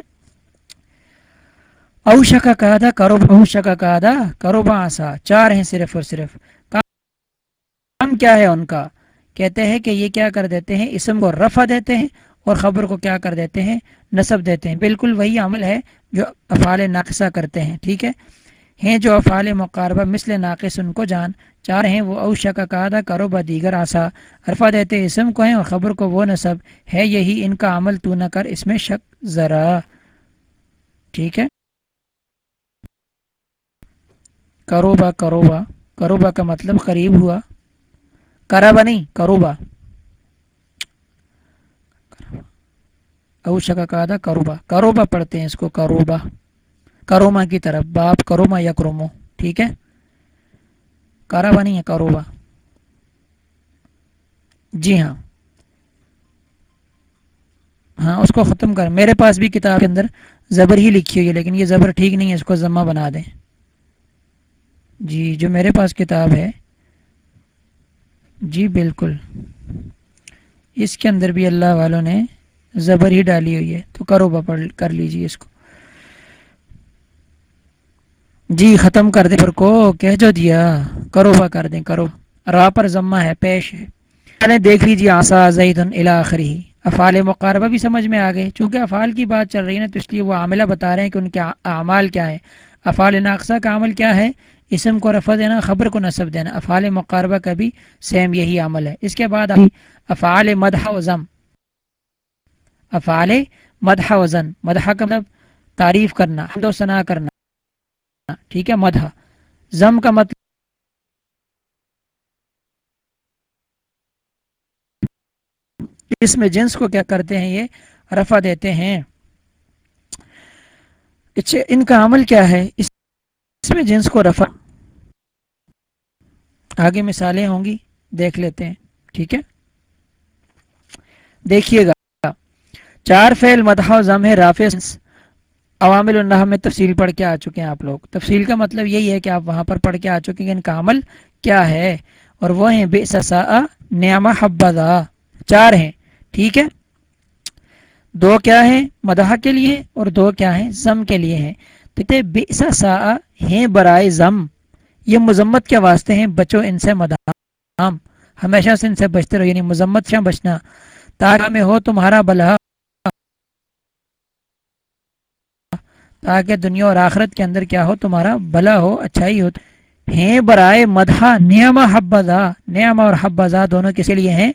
اوشا کا کہا کرو اوشا کا کہا کرو آسا۔ چار ہیں صرف اور صرف۔ کام کیا ہے ان کا؟ کہتے ہیں کہ یہ کیا کر دیتے ہیں؟ اسم کو رفع دیتے ہیں اور خبر کو کیا کر دیتے ہیں؟ نصب دیتے ہیں۔ بالکل وہی عمل ہے جو افعال ناقصہ کرتے ہیں، ٹھیک ہے؟ ہیں جو افعال مقاربہ، مثل ناقص ان کو جان، چار ہیں وہ اوشا کا قادہ کرو با دیگر آسا۔ عرفہ دیتے اسم کو ہیں اور خبر کو وہ نصب ہے، یہی ان کا عمل، تو نہ کر اس میں شک ذرا۔ ٹھیک ہے؟ کروبا کروبا کروبا کا مطلب قریب ہوا۔ کرابا نہیں کروبا اوشا کا قادہ کروبا۔ کروبا پڑھتے ہیں اس کو، کروبا۔ کروما کی طرف، باپ کروما یا کرومو، ٹھیک ہے؟ کارابا نہیں ہے کاروبا جی ہاں۔ ہاں اس کو ختم کر۔ میرے پاس بھی کتاب کے اندر زبر ہی لکھی ہوئی ہے، لیکن یہ زبر ٹھیک نہیں ہے، اس کو ضمہ بنا دیں۔ جی جو میرے پاس کتاب ہے۔ جی بالکل۔ اس کے اندر بھی اللہ والوں نے زبر ہی ڈالی ہوئی ہے۔ تو کروبا پڑھ کر لیجیے اس کو۔ جی ختم کر دیں پر کو۔ کہہ جو دیا۔ کرو با کر دیں، کرو۔ را پر ضمہ ہے، پیش ہے۔ دیکھ لیجیے آسا زید الاخری افعال مقاربہ بھی سمجھ میں آ گئے۔ چونکہ افعال کی بات چل رہی ہے نا، تو اس لیے وہ عاملہ بتا رہے ہیں کہ ان کے اعمال کیا ہے افعال ناقصہ کا عمل کیا ہے؟ اسم کو رفع دینا، خبر کو نصب دینا۔ افعال مقاربہ کا بھی سیم یہی عمل ہے۔ اس کے بعد افعال مدح و ضم افعال مدح و زن مدح کا مطلب تعریف کرنا، حمد و ثنا کرنا، ٹھیک ہے مدح زم کا مطلب اس میں جنس کو کیا کرتے ہیں، یہ رفع دیتے ہیں۔ اچھا ان کا عمل کیا ہے؟ اس میں جنس کو رفع آگے مثالیں ہوں گی، دیکھ لیتے ہیں، ٹھیک ہے۔ دیکھیے گا۔ چار فعل مدح و ضم ہے، رافع عوامل النحم میں تفصیل پڑھ کے آ چکے ہیں آپ لوگ۔ تفصیل کا مطلب یہی ہے کہ آپ وہاں پر پڑھ کے آ چکے ہیں ان کا عمل کیا ہے۔ اور وہ ہیں بے سسا نعمہ حبدا چار ہیں، ٹھیک ہے؟ دو کیا ہیں؟ مدح کے لیے اور دو کیا ہیں؟ زم کے لیے ہیں۔ تو بے سا ہیں برائے زم یہ مذمت کے واسطے ہیں، بچو ان سے مدح۔ ہمیشہ سے ان سے بچتے رہو یعنی مذمت سے بچنا۔ تاکہ میں ہو تمہارا بلہ۔ تاکہ دنیا اور آخرت کے اندر کیا ہو، تمہارا بھلا ہو، اچھائی ہو۔ ہیں برائے مدھا نعم حبزا نعم اور حبزا دونوں کس لیے ہیں؟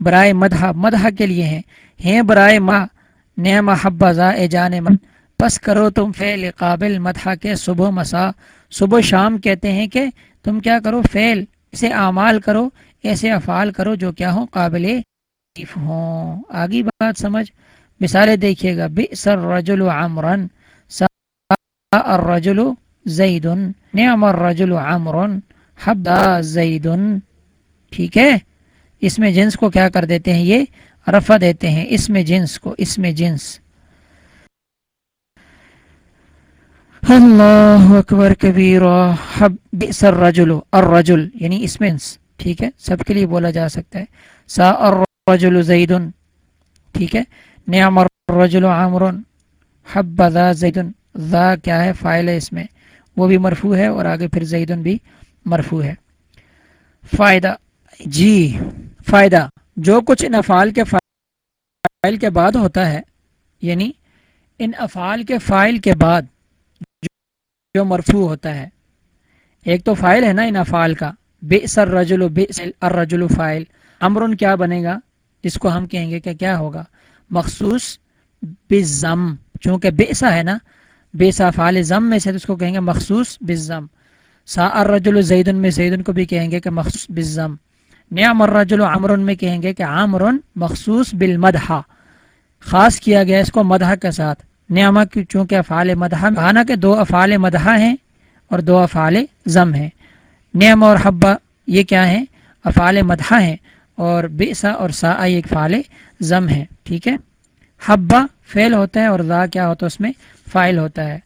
برائے مدھا مدھا کے لیے ہیں۔ ہیں برائے ما نعم حبزا اے جان من۔ پس کرو تم فعل قابل مدھا کے صبح مسا صبح شام کہتے ہیں کہ تم کیا کرو؟ فیل اسے اعمال کرو ایسے افعال کرو جو کیا ہوں، قابل ہوں۔ آگی بات سمجھ۔ مثالیں دیکھیے گا بے سر رجل عمرن الرجل زید، نعم الرجل عمرن حبا زید، ٹھیک ہے؟ اس میں جنس کو کیا کر دیتے ہیں؟ یہ رفع دیتے ہیں، اس میں جنس کو، اس میں جنس۔ اللہ اکبر کبیر حب، بئس الرجل الرجل یعنی اس میں ٹھیک ہے؟ سب کے لیے بولا جا سکتا ہے۔ سا الرجل زید، ٹھیک ہے؟ نعم الرجل عامر حبذا زید ذا کیا ہے؟ فائل ہے اس میں. وہ بھی مرفوع ہے اور آگے پھر زیدن بھی مرفوع ہے. فائدہ. جی فائدہ. جو کچھ ان افعال کے فائل کے بعد ہوتا ہے یعنی ان افعال کے فائل کے بعد جو مرفوع ہوتا ہے. ایک تو فائل ہے نا ان افعال کا. بے سر رجل و بے الرجل فائل امرن کیا بنے گا؟ جس کو ہم کہیں گے کہ کیا ہوگا؟ مخصوص بزم، چونکہ بےسا ہے نا بےسا فعال ضم میں سے اس کو کہیں گے مخصوص بزم۔ سا الرجل زیدن میں زیدن کو بھی کہیں گے کہ مخصوص بزم۔ نعم الرجل عمرن میں کہیں گے کہ عامرن مخصوص بالمدحہ خاص کیا گیا اس کو مدح کے ساتھ۔ نعمہ کی چونکہ افعال مدح کہانا کہ دو افعال مدح ہیں اور دو افعال ضم ہیں۔ نعم اور حبا یہ کیا ہیں؟ افعال مدح ہیں اور بےسا اور سا ایک فعال ضم ہے، ٹھیک ہے؟ حبا فعل ہوتا ہے اور ذا کیا ہوتا ہے؟ اس میں فائل ہوتا ہے۔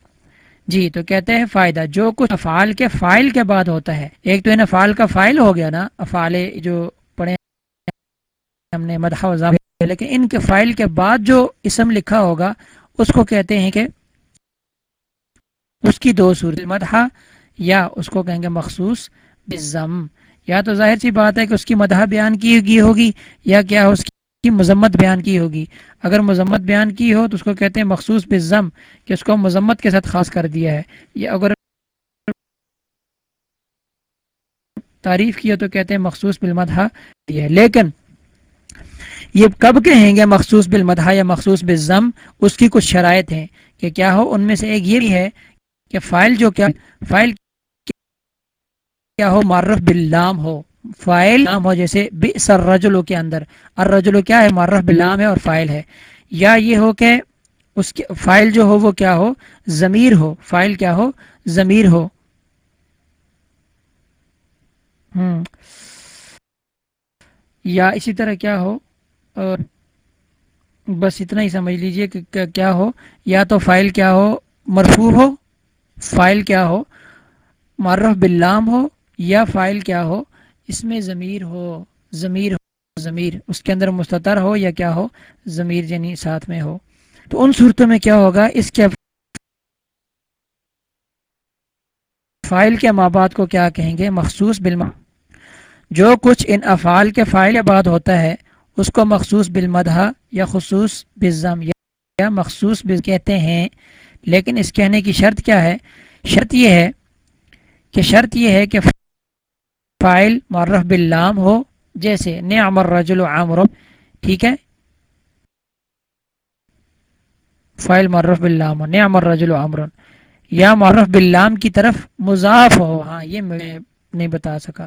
جی تو کہتے ہیں فائدہ، جو کچھ افعال کے فائل کے بعد ہوتا ہے، ایک تو ان افعال کا فائل ہو گیا نا، افعال جو پڑھے ہم نے، مدح و لیکن ان کے فائل کے بعد جو اسم لکھا ہوگا، اس کو کہتے ہیں کہ اس کی دو صورت مدح یا اس کو کہیں گے مخصوص بزم یا تو ظاہر سی بات ہے کہ اس کی مدح بیان کی گئی ہوگی، یا کیا اس کی مذمت بیان کی ہوگی۔ اگر مذمت بیان کی ہو تو اس کو کہتے ہیں مخصوص بزم کہ اس کو مذمت کے ساتھ خاص کر دیا ہے۔ یا اگر تعریف کی ہو تو کہتے ہیں مخصوص بالمدہ لیکن یہ کب کہیں گے مخصوص بالمدہ یا مخصوص بزم اس کی کچھ شرائط ہیں کہ کیا ہو، ان میں سے ایک یہ بھی ہے کہ فائل جو کیا، فائل کیا ہو، معرف باللام ہو۔ فائل نام ہو جیسے سر رجلو کے اندر۔ الرجلو کیا ہے؟ معرف باللام ہے اور فائل ہے۔ یا یہ ہو کہ اس کے فائل جو ہو وہ کیا ہو؟ ضمیر ہو۔ فائل کیا ہو؟ ضمیر ہو۔ ہوں یا اسی طرح کیا ہو؟ اور بس اتنا ہی سمجھ لیجیے کہ کیا ہو؟ یا تو فائل کیا ہو؟ مرفوع ہو۔ فائل کیا ہو؟ معرف باللام ہو۔ یا فائل کیا ہو؟ اس میں ضمیر ہو ضمیر ہو، ضمیر، اس کے اندر مستطر ہو یا کیا ہو؟ ضمیر یعنی ساتھ میں ہو۔ تو ان صورتوں میں کیا ہوگا؟ اس کے فائل کے مابعد کو کیا کہیں گے؟ مخصوص بالما جو کچھ ان افعال کے فائل بعد ہوتا ہے، اس کو مخصوص بالمدہ یا خصوص بالضم یا مخصوص بل کہتے ہیں۔ لیکن اس کہنے کی شرط کیا ہے؟ شرط یہ ہے کہ شرط یہ ہے کہ فائل معرف باللام ہو، جیسے نعم الرجل عامر ٹھیک ہے؟ فائل معرف باللام ہو، نعم الرجل عامر یا معرف باللام کی طرف مضاف ہو ہاں یہ میں نہیں بتا سکا۔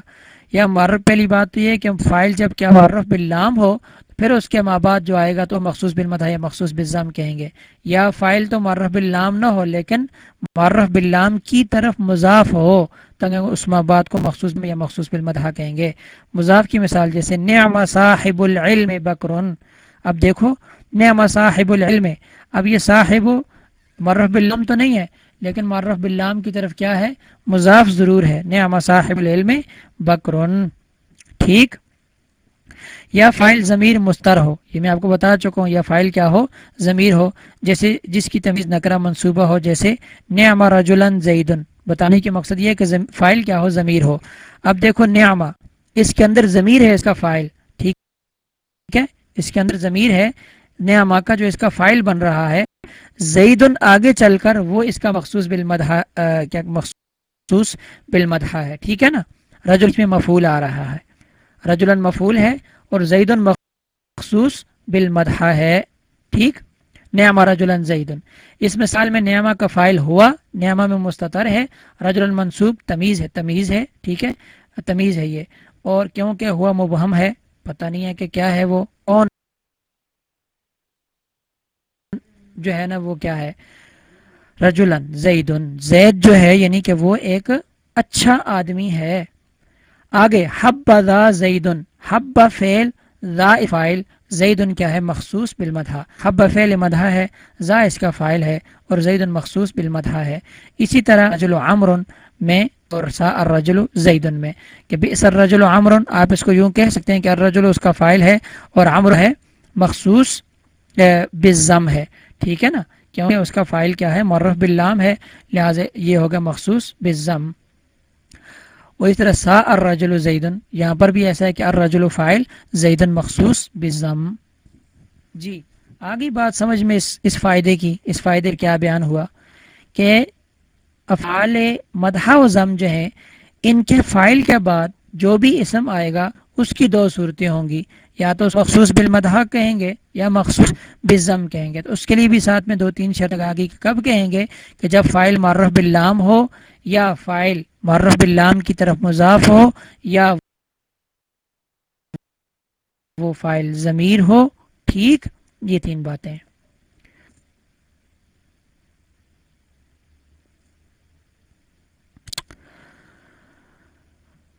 یا معرف پہلی بات تو یہ کہ فائل جب کیا معرف باللام ہو پھر اس کے ماں بعد جو آئے گا تو مخصوص بالمدہ یا مخصوص بالضم کہیں گے۔ یا فائل تو معرف باللام نہ ہو، لیکن معرف باللام کی طرف مضاف ہو اس ماں بعد کو مخصوص میں یا مخصوص بالمدہ کہیں گے۔ مضاف کی مثال جیسے نعم صاحب العلم بکرن۔ اب دیکھو، نعم صاحب العلم۔ اب یہ صاحب مرف باللام تو نہیں ہے، لیکن معرف باللام کی طرف کیا ہے؟ مضاف ضرور ہے۔ نعم صاحب العلم بکرن۔ ٹھیک؟ یا فائل ضمیر مستر ہو، یہ میں آپ کو بتا چکا ہوں، یا فائل کیا ہو، ضمیر ہو، جیسے جس کی تمیز نکرہ منصوبہ ہو، جیسے نعم رجلن زیدن۔ بتانے کی مقصد یہ ہے کہ فائل کیا ہو، ضمیر ہو۔ اب دیکھو نعمہ، اس کے اندر ضمیر ہے اس کا فائل، ٹھیک ہے؟ اس کے اندر ضمیر ہے، نعمہ کا جو اس کا فائل بن رہا ہے زید آگے چل کر وہ اس کا مخصوص بالمدہ کیا مخصوص بالمدہ ہے، ٹھیک ہے نا؟ رجل میں مفول آ رہا ہے۔ رجل مفول ہے اور زید مخصوص بالمدہ ہے، ٹھیک؟ نیاما رجولن زیدن۔ اس مثال میں نیاما کا فائل ہوا نیاما میں مستطر ہے رجل المنصوب تمیز ہے تمیز ہے، ٹھیک ہے؟ تمیز ہے یہ۔ اور کیونکہ ہوا مبہم ہے، پتہ نہیں ہے کہ کیا ہے وہ، اون جو ہے نا وہ کیا ہے؟ رجولن زیدن۔ زید جو ہے یعنی کہ وہ ایک اچھا آدمی ہے۔ آگے حب ذا زیدن۔ حب فیل ذا فائل زیدن کیا ہے؟ مخصوص بالمدھا حب فیل مدھا ہے، ذا اس کا فائل ہے، اور زیدن مخصوص بالمدھا ہے۔ اسی طرح رجل عمر میں اور سا الرجل زیدن میں، کہ بئس الرجل عمر آپ اس کو یوں کہہ سکتے ہیں کہ الرجل اس کا فائل ہے اور عمر ہے مخصوص بالزم ہے۔ ٹھیک ہے نا؟ کیونکہ اس کا فائل کیا ہے؟ مرف باللام ہے، لہٰذا یہ ہوگا مخصوص بالزم وہ اس طرح سا الرجل زیدن، یہاں پر بھی ایسا ہے کہ الرجل فائل زیدن مخصوص بالزم جی آگے بات سمجھ میں اس اس فائدے کی، اس فائدے کیا بیان ہوا کہ افعال مدح و ضم جو ہیں، ان کے فائل کے بعد جو بھی اسم آئے گا، اس کی دو صورتیں ہوں گی۔ یا تو مخصوص بالمدح کہیں گے، یا مخصوص بالضم کہیں گے۔ تو اس کے لیے بھی ساتھ میں دو تین شرط آگے کب کہیں گے کہ جب فائل معرف باللام ہو یا فائل معرف باللام کی طرف مضاف ہو یا وہ فائل ضمیر ہو، ٹھیک، یہ تین باتیں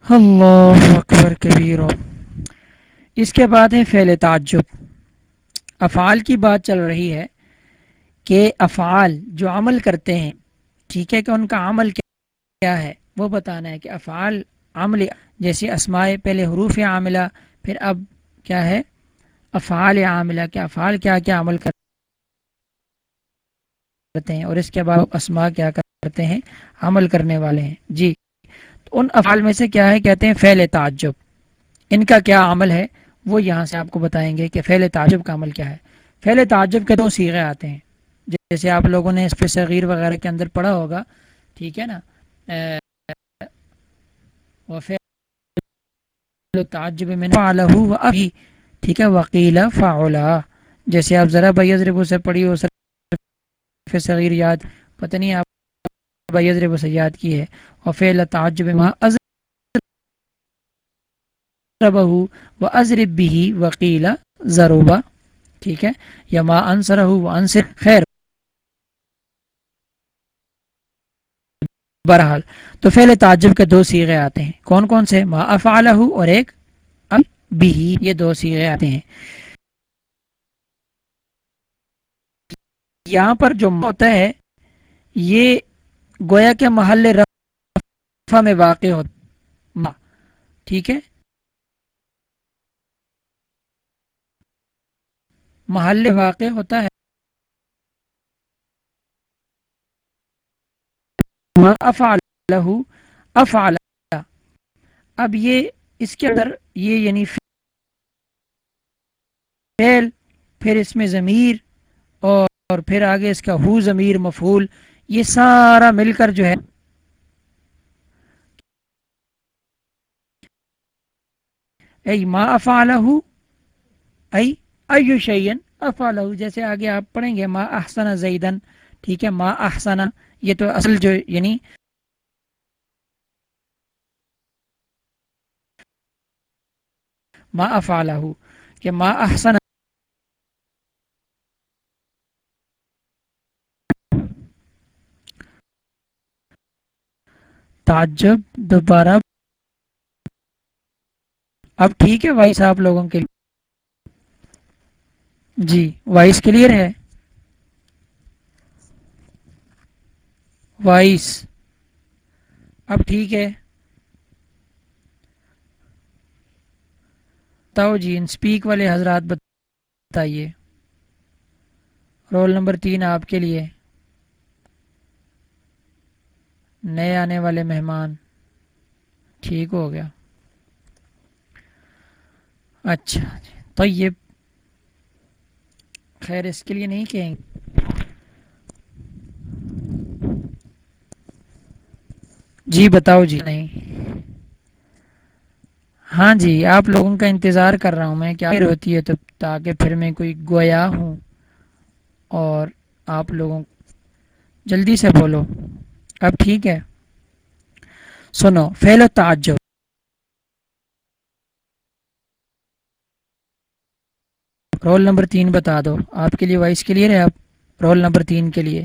اللہ اکبر کبیر اس کے بعد ہے فعل تعجب۔ افعال کی بات چل رہی ہے کہ افعال جو عمل کرتے ہیں، ٹھیک ہے کہ ان کا عمل کیا ہے وہ بتانا ہے کہ افعال عمل جیسے اسمائے پہلے حروف عاملہ، پھر اب کیا ہے؟ افعال عاملہ، کہ افعال کیا کیا عمل کرتے ہیں اور اس کے بعد اسما کیا کرتے ہیں؟ عمل کرنے والے ہیں۔ جی تو ان افعال میں سے کیا ہے؟ کہتے ہیں فعل تعجب۔ ان کا کیا عمل ہے؟ وہ یہاں سے آپ کو بتائیں گے کہ فعل تعجب کا عمل کیا ہے۔ فعل تعجب کے دو سیغے آتے ہیں۔ جیسے آپ لوگوں نے اس پہ صغیر وغیرہ کے اندر پڑھا ہوگا، ٹھیک ہے نا؟ وفعل تعجب من میں ابھی ٹھیک ہے وکیل فعلا جیسے آپ ذرا بیضرب سے پڑھی ہو صرف صغیر یاد، پتہ نہیں آپ بیضرب سے یاد کی ہے. اور فعل تعجب ما ازربہ و ازرب بھی وکیل ضروبہ ٹھیک ہے، یا ما انصرہ و انصر خیر. بہرحال، تو فعل تعجب کے دو سیغے آتے ہیں۔ کون کون سے؟ ما افعالہ اور ایک بھی یہ دو سیغے آتے ہیں۔ یہاں پر جو ہوتا ہے، یہ گویا کے محل رفع میں واقع ہوتا ٹھیک ہے؟ محل واقع ہوتا ہے۔ افعال افعال اب یہ اس کے اندر یہ یعنی فعل، پھر اس میں ضمیر اور پھر آگے اس کا ہو ضمیر مفول یہ سارا مل کر جو ہے ای ما افعالہ ای ایو شیئن افعالہ جیسے آگے آپ پڑھیں گے ما احسن زیدن ٹھیک ہے، ما احسن یہ تو اصل جو یعنی ما افعالہ کہ ما احسن۔ تعجب دوبارہ۔ اب ٹھیک ہے وائس آپ لوگوں کے لیے۔ جی وائس کلیئر ہے۔ وائس۔ اب ٹھیک ہے۔ بتاؤ جی انسپیک والے حضرات بتائیے۔ رول نمبر تین آپ کے لیے۔ نئے آنے والے مہمان۔ ٹھیک ہو گیا۔ اچھا جی تو یہ خیر، اس کے لیے نہیں کہیں۔ گے جی بتاؤ جی۔ نہیں ہاں جی آپ لوگوں کا انتظار کر رہا ہوں میں، کیا ہوتی ہے تو تاکہ پھر میں کوئی گویا ہوں اور آپ لوگوں جلدی سے بولو۔ اب ٹھیک ہے۔ سنو فیل و تعجب۔ رول نمبر تین بتا دو۔ آپ کے لیے وائس کلیئر ہے؟ آپ رول نمبر تین کے لیے۔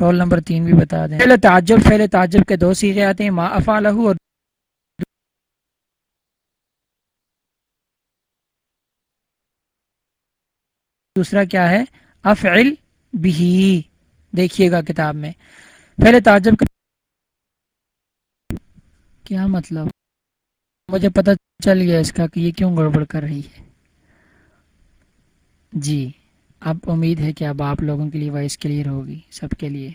رول نمبر تین بھی بتا دیں۔ فیل تعجب فیل تعجب کے دو سیغے آتے ہیں، ما افعالہ اور دوسرا کیا ہے؟ افعل بھی دیکھیے گا کتاب میں۔ پہلے تعجب کیا مطلب؟ مجھے پتہ چل گیا اس کا کہ یہ کیوں گڑبڑ کر رہی ہے۔ جی۔ اب امید ہے کہ اب آپ لوگوں کے لیے وائس کلیئر ہوگی، سب کے لیے۔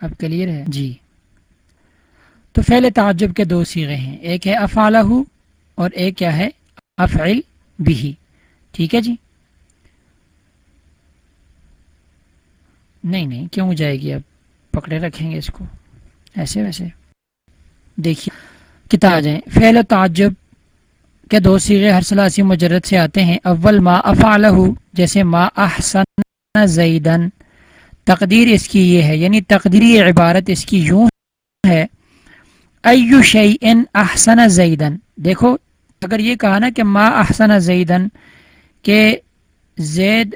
اب کلیئر ہے؟ جی۔ تو فعل تعجب کے دو سیغے ہیں۔ ایک ہے افعالہ اور ایک کیا ہے؟ افعل بھی ٹھیک ہے جی؟ نہیں نہیں، کیوں جائے گی؟ اب پکڑے رکھیں گے اس کو۔ ایسے ویسے۔ دیکھیے، کتاب جائیں فعل و تعجب کے دو سیغے ہر سلاسی مجرد سے آتے ہیں۔ اول ما افعالہ جیسے ما احسن زیدن۔ تقدیر اس کی یہ ہے یعنی تقدیری عبارت اس کی یوں ہے۔ ایو شیئن احسن زیدن۔ دیکھو، اگر یہ کہا نا کہ ما احسن زیدن، کہ زید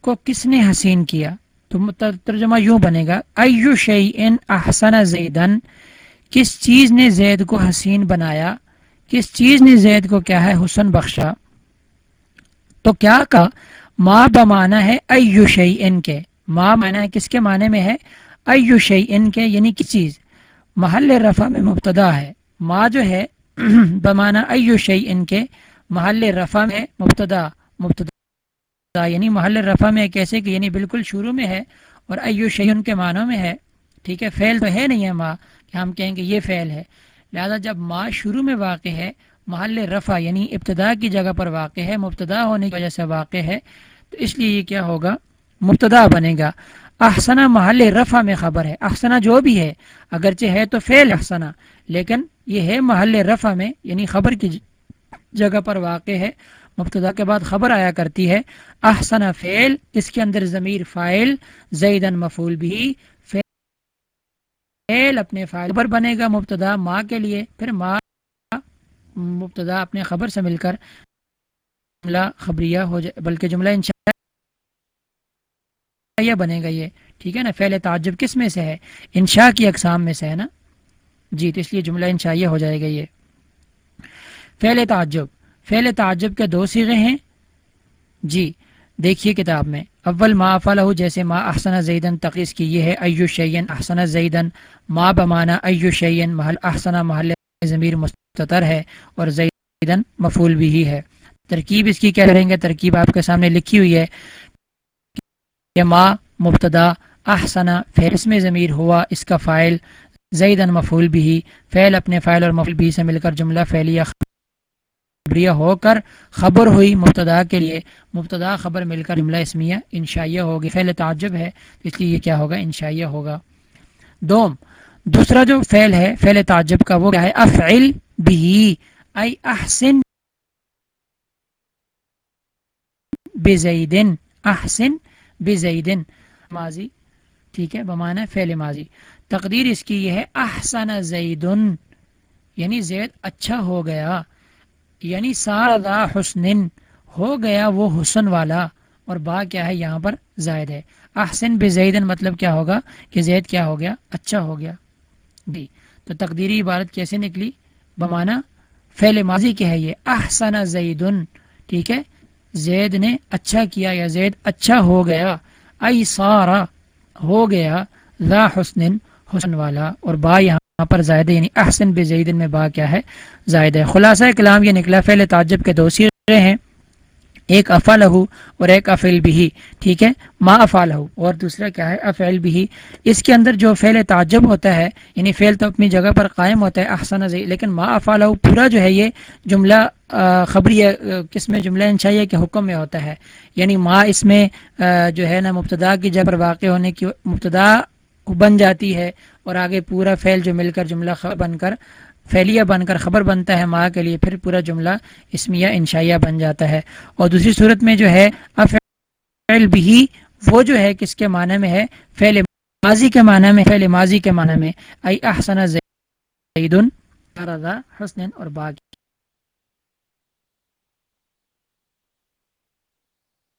کو کس نے حسین کیا؟ تو ترجمہ یوں بنے گا۔ ایو شیئن احسن زیدن، کس چیز نے زید کو حسین بنایا؟ کس چیز نے زید کو کیا ہے حسن بخشا؟ تو کیا کا ماں بمانا ہے ایو شیئن کے۔ ماں مانا ہے کس کے معنی میں ہے؟ ایو شیئن کے یعنی کس چیز؟ محل رفع میں مبتدا ہے۔ ماں جو ہے بمانا ایو شیئن کے۔ محل رفع میں مبتدا مبتدا یعنی محل رفع میں کیسے کہ یعنی بالکل شروع میں ہے اور ایو شیئن کے معنوں میں ہے۔ ٹھیک ہے، فعل تو ہے نہیں ہے ماں کہ ہم کہیں گے یہ فعل ہے۔ لہذا جب ماں شروع میں واقع ہے، محل رفع یعنی ابتدا کی جگہ پر واقع ہے، مبتدا ہونے کی وجہ سے واقع ہے، تو اس لیے یہ کیا ہوگا؟ مبتدا بنے گا۔ احسنا محل رفع میں خبر ہے۔ احسنا جو بھی ہے، اگرچہ ہے تو فعل احسنا لیکن یہ ہے محل رفع میں یعنی خبر کی جگہ پر واقع ہے۔ مبتدا کے بعد خبر آیا کرتی ہے۔ احسنا فعل، اس کے اندر ضمیر فائل زیدن مفول بھی۔ فعل اپنے فائل پر بنے گا مبتدا ماں کے لیے، پھر ماں مبتدا اپنے خبر سے مل کر جملہ خبریہ ہو جائے، بلکہ جملہ انشاء بنے گا یہ، ٹھیک ہے نا؟ فعل تعجب کس میں سے ہے؟ انشاء کی اقسام میں سے ہے نا؟ جی تو اس لیے جملہ انشائیہ ہو جائے گا یہ۔ فعل تعجب فعل تعجب کے دو سیغے ہیں۔ جی دیکھیے کتاب میں، اول ما فلح جیسے ما احسن زیدن، تقیس کی یہ ہے، ایو شعین احسن زیدن، ما بمانا ایو شعین محل احسن، محل ضمیر مستطر ہے اور زیدن مفول بھی ہی ہے۔ ترکیب اس کی کیا کریں گے؟ ترکیب آپ کے سامنے لکھی ہوئی ہے کہ ما مبتدا احسنا فعل میں ضمیر ہوا، اس کا فائل زیدن مفول بھی فعل اپنے فائل اور مفول بھی سے مل کر جملہ فعلیہ خبریہ ہو کر خبر ہوئی مبتدا کے لیے۔ مبتدا خبر مل کر جملہ اسمیہ انشائیہ ہوگی، فعل تعجب ہے اس لیے یہ کیا ہوگا؟ انشائیہ ہوگا۔ دوم، دوسرا جو فعل ہے، فعل تعجب کا، وہ کیا ہے؟ افعل بھی ای احسن بزیدن احسن بزیدن۔ ماضی، ٹھیک ہے بمانا فعل ماضی۔ تقدیر اس کی یہ ہے، احسن زیدن یعنی زید اچھا ہو گیا۔ یعنی سارا حسن ہو گیا وہ حسن والا اور با کیا ہے یہاں پر زائد ہے۔ احسن بزیدن مطلب کیا ہوگا کہ زید کیا ہو گیا؟ اچھا ہو گیا۔ جی۔ تو تقدیری عبارت کیسے نکلی؟ بمانا فعل ماضی کیا ہے یہ۔ احسن زیدن۔ ٹھیک ہے؟ زید نے اچھا کیا یا زید اچھا ہو گیا؟ ای سارا ہو گیا۔ لا حسن حسن والا۔ اور با یہاں پر زائد یعنی احسن بے زیدن میں با کیا ہے؟ زائد ہے خلاصہ کلام یہ نکلا فعل تعجب کے دو سیرے ہیں۔ ایک افا لہو اور ایک افعل بھی ٹھیک ہے؟ ما افا لہو اور دوسرا کیا ہے؟ افعل بھی اس کے اندر جو فعل تعجب ہوتا ہے یعنی فعل تو اپنی جگہ پر قائم ہوتا ہے، احسن زی لیکن ما افا لہو پورا جو ہے یہ جملہ خبری کس میں جملہ انشائیہ کے حکم میں ہوتا ہے۔ یعنی ما اس میں جو ہے نا مبتدا کی جگہ پر واقع ہونے کی، مبتدا بن جاتی ہے اور آگے پورا فعل جو مل کر جملہ بن کر فیلیا بن کر خبر بنتا ہے ما کے لیے، پھر پورا جملہ اسمیہ انشائیہ بن جاتا ہے۔ اور دوسری صورت میں جو ہے، افعل بھی وہ جو ہے کس کے معنی میں ہے؟ فعل ماضی کے معنی میں، فعل ماضی کے معنی میں۔ ای احسن زید حسن اور باقی۔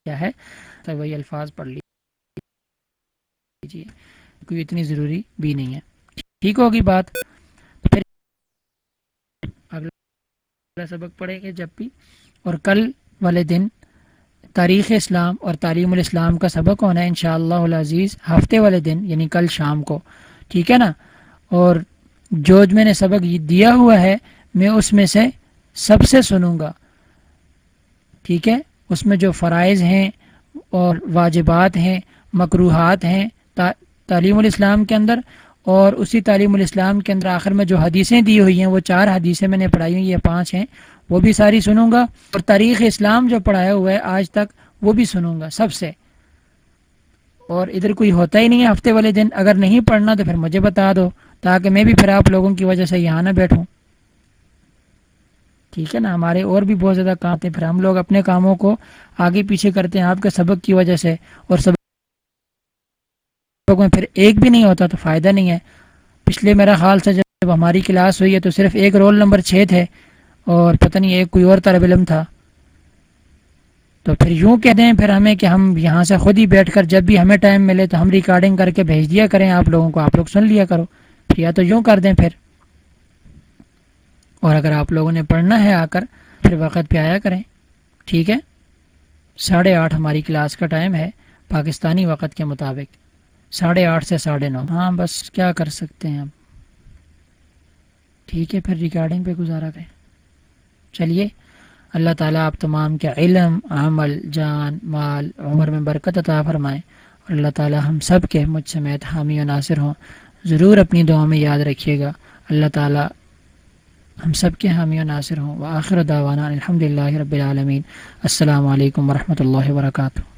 کیا ہے؟ تو وہی الفاظ پڑھ لیجیے کوئی اتنی ضروری بھی نہیں ہے۔ ٹھیک ہوگی بات۔ پھر اگلا سبق پڑھیں گے جب بھی۔ اور کل والے دن تاریخ اسلام اور تعلیم الاسلام کا سبق ہونا ہے انشاءاللہ العزیز۔ ہفتے والے دن یعنی کل شام کو۔ ٹھیک ہے نا؟ اور جو میں نے سبق دیا ہوا ہے، میں اس میں سے سب سے سنوں گا۔ ٹھیک ہے؟ اس میں جو فرائض ہیں اور واجبات ہیں مقروحات ہیں تعلیم الاسلام کے اندر اور اسی تعلیم الاسلام کے اندر آخر میں جو حدیثیں دی ہوئی ہیں، وہ چار حدیثیں میں نے پڑھائی ہوئی یہ پانچ ہیں، وہ بھی ساری سنوں گا اور تاریخ اسلام جو پڑھایا ہوا ہے آج تک، وہ بھی سنوں گا سب سے۔ اور ادھر کوئی ہوتا ہی نہیں ہے ہفتے والے دن، اگر نہیں پڑھنا تو پھر مجھے بتا دو تاکہ میں بھی پھر آپ لوگوں کی وجہ سے یہاں نہ بیٹھوں۔ ٹھیک ہے نا؟ ہمارے اور بھی بہت زیادہ کام تھے، پھر ہم لوگ اپنے کاموں کو آگے پیچھے کرتے ہیں آپ کے سبق کی وجہ سے اور سبق میں پھر ایک بھی نہیں ہوتا تو فائدہ نہیں ہے۔ پچھلے میرا خیال سے جب ہماری کلاس ہوئی ہے تو صرف ایک رول نمبر چھ تھے اور پتہ نہیں ایک کوئی اور طالب علم تھا۔ تو پھر یوں کہہ دیں پھر ہمیں کہ ہم یہاں سے خود ہی بیٹھ کر جب بھی ہمیں ٹائم ملے تو ہم ریکارڈنگ کر کے بھیج دیا کریں آپ لوگوں کو، آپ لوگ سن لیا کرو۔ پھر یا تو یوں کر دیں پھر۔ اور اگر آپ لوگوں نے پڑھنا ہے آ کر، پھر وقت پہ آیا کریں۔ ٹھیک ہے؟ ساڑھے آٹھ ہماری کلاس کا ٹائم ہے پاکستانی وقت کے مطابق۔ ساڑھے آٹھ سے ساڑھے نو۔ ہاں بس کیا کر سکتے ہیں اب ٹھیک ہے، پھر ریکارڈنگ پہ گزارا کریں۔ چلیے، اللہ تعالیٰ آپ تمام کے علم، عمل، جان، مال، عمر میں برکت عطا فرمائیں اور اللہ تعالیٰ ہم سب کے مجھ سمیت حامی و ناصر ہوں۔ ضرور اپنی دعاؤں میں یاد رکھیے گا۔ اللہ تعالیٰ ہم سب کے حامی و ناصر ہوں۔ و آخر داوانہ الحمد للہ رب العالمین۔ السلام علیکم ورحمۃ اللہ وبرکاتہ۔